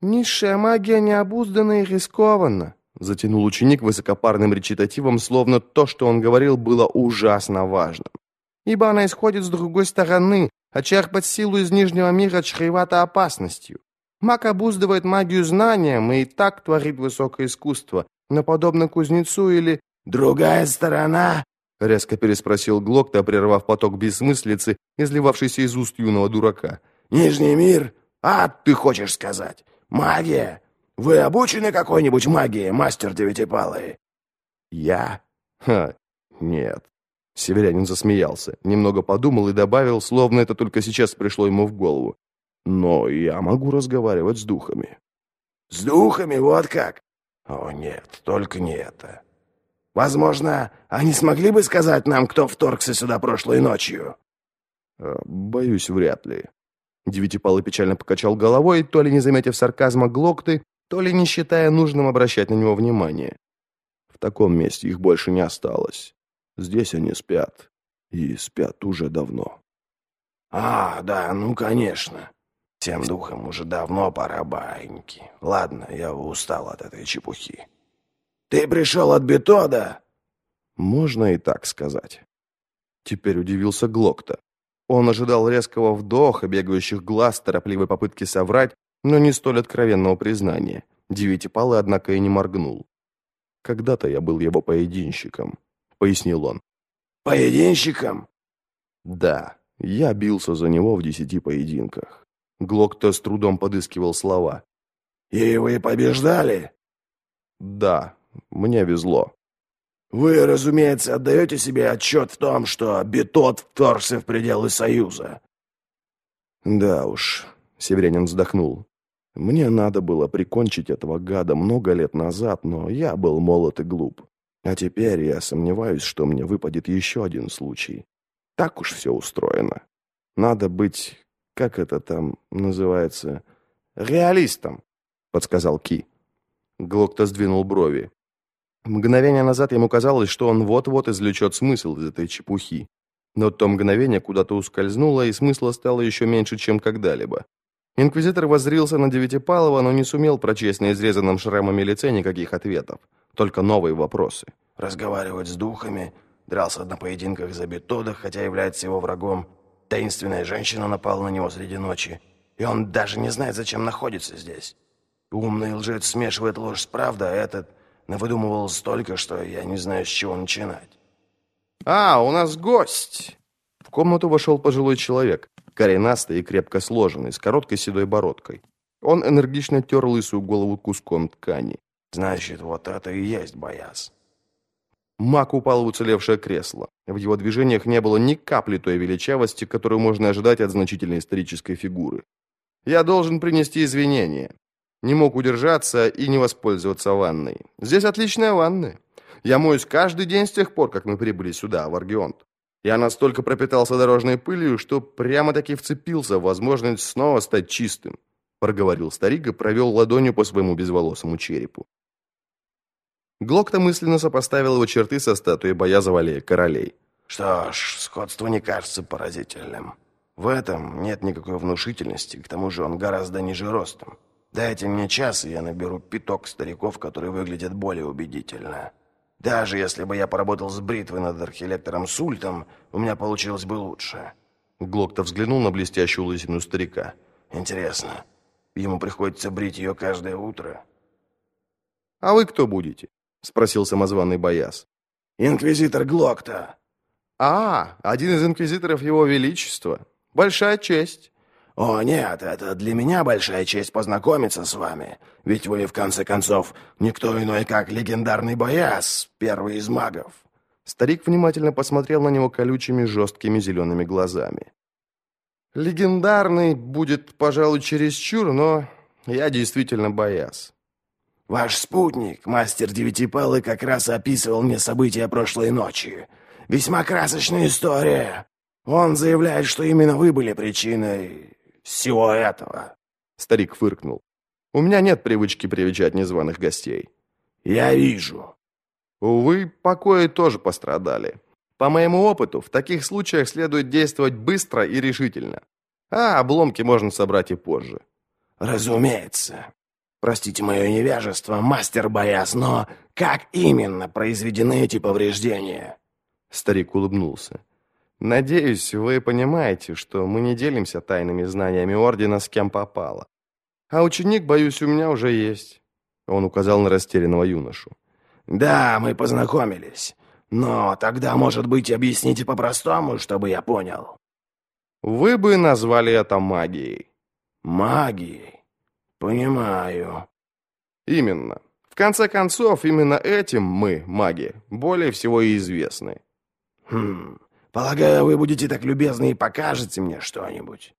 «Низшая магия необузданна и рискованна», затянул ученик высокопарным речитативом, словно то, что он говорил, было ужасно важным. «Ибо она исходит с другой стороны, а черпать силу из Нижнего мира чревато опасностью. Маг обуздывает магию знанием и так творит высокое искусство, но подобно кузнецу или «Другая сторона?» — резко переспросил Глокта, прервав поток бессмыслицы, изливавшийся из уст юного дурака. «Нижний мир? А, ты хочешь сказать? Магия? Вы обучены какой-нибудь магии, мастер девятипалый?» «Я? Ха, нет». Северянин засмеялся, немного подумал и добавил, словно это только сейчас пришло ему в голову. «Но я могу разговаривать с духами». «С духами? Вот как? О, нет, только не это. Возможно, они смогли бы сказать нам, кто вторгся сюда прошлой ночью?» «Э, «Боюсь, вряд ли». Девятипалый печально покачал головой, то ли не заметив сарказма Глокты, то ли не считая нужным обращать на него внимание. В таком месте их больше не осталось. Здесь они спят. И спят уже давно. «А, да, ну, конечно. Тем духом уже давно пора баньки. Ладно, я устал от этой чепухи. Ты пришел от Бетода?» Можно и так сказать. Теперь удивился Глокта. Он ожидал резкого вдоха, бегающих глаз, торопливой попытки соврать, но не столь откровенного признания. Девятипалый, однако, и не моргнул. «Когда-то я был его поединщиком», — пояснил он. «Поединщиком?» «Да, я бился за него в десяти поединках. Глокта с трудом подыскивал слова. «И вы побеждали?» «Да, мне везло». «Вы, разумеется, отдаете себе отчет в том, что Бетот вторгся в пределы Союза?» «Да уж», — Северянин вздохнул. «Мне надо было прикончить этого гада много лет назад, но я был молод и глуп. А теперь я сомневаюсь, что мне выпадет еще один случай. Так уж все устроено. Надо быть как это там называется? Реалистом, подсказал Ки. Глокта сдвинул брови. Мгновение назад ему казалось, что он вот-вот извлечет смысл из этой чепухи. Но то мгновение куда-то ускользнуло, и смысла стало еще меньше, чем когда-либо. Инквизитор воззрился на Девятипалова, но не сумел прочесть на изрезанном шрамами лице никаких ответов. Только новые вопросы. «Разговаривать с духами, дрался на поединках за Бетода, хотя является его врагом, Таинственная женщина напала на него среди ночи, и он даже не знает, зачем находится здесь. Умный лжец смешивает ложь с правдой, а этот навыдумывал столько, что я не знаю, с чего начинать. «А, у нас гость!» В комнату вошел пожилой человек, коренастый и крепко сложенный, с короткой седой бородкой. Он энергично тер лысую голову куском ткани. «Значит, вот это и есть бояз. Мак упал в уцелевшее кресло. В его движениях не было ни капли той величавости, которую можно ожидать от значительной исторической фигуры. Я должен принести извинения. Не мог удержаться и не воспользоваться ванной. Здесь отличная ванная. Я моюсь каждый день с тех пор, как мы прибыли сюда, в Аргионт. Я настолько пропитался дорожной пылью, что прямо-таки вцепился в возможность снова стать чистым, проговорил старик и провел ладонью по своему безволосому черепу. Глокта мысленно сопоставил его черты со статуей Валея Королей. «Что ж, сходство не кажется поразительным. В этом нет никакой внушительности, к тому же он гораздо ниже ростом. Дайте мне час, и я наберу пяток стариков, которые выглядят более убедительно. Даже если бы я поработал с бритвой над архилектором Сультом, у меня получилось бы лучше». Глокта взглянул на блестящую лысину старика. «Интересно, ему приходится брить ее каждое утро?» «А вы кто будете?» — спросил самозваный Бояс. «Инквизитор Глокта». «А, один из инквизиторов Его Величества. Большая честь». «О, нет, это для меня большая честь познакомиться с вами. Ведь вы, в конце концов, никто иной, как легендарный Бояс, первый из магов». Старик внимательно посмотрел на него колючими, жесткими зелеными глазами. «Легендарный будет, пожалуй, чересчур, но я действительно Бояс. Ваш спутник, мастер Девятипалы, как раз описывал мне события прошлой ночи. Весьма красочная история. Он заявляет, что именно вы были причиной всего этого». Старик фыркнул. «У меня нет привычки привечать незваных гостей». «Я вижу». «Увы, покои тоже пострадали. По моему опыту, в таких случаях следует действовать быстро и решительно. А обломки можно собрать и позже». «Разумеется. Простите мое невежество, мастер Бояс, но как именно произведены эти повреждения?» Старик улыбнулся. «Надеюсь, вы понимаете, что мы не делимся тайными знаниями Ордена с кем попало. А ученик, боюсь, у меня уже есть». Он указал на растерянного юношу. «Да, мы познакомились. Но тогда, может быть, объясните по-простому, чтобы я понял». «Вы бы назвали это магией». «Магией? Понимаю». «Именно. В конце концов, именно этим мы, маги, более всего и известны». «Хм, полагаю, вы будете так любезны и покажете мне что-нибудь».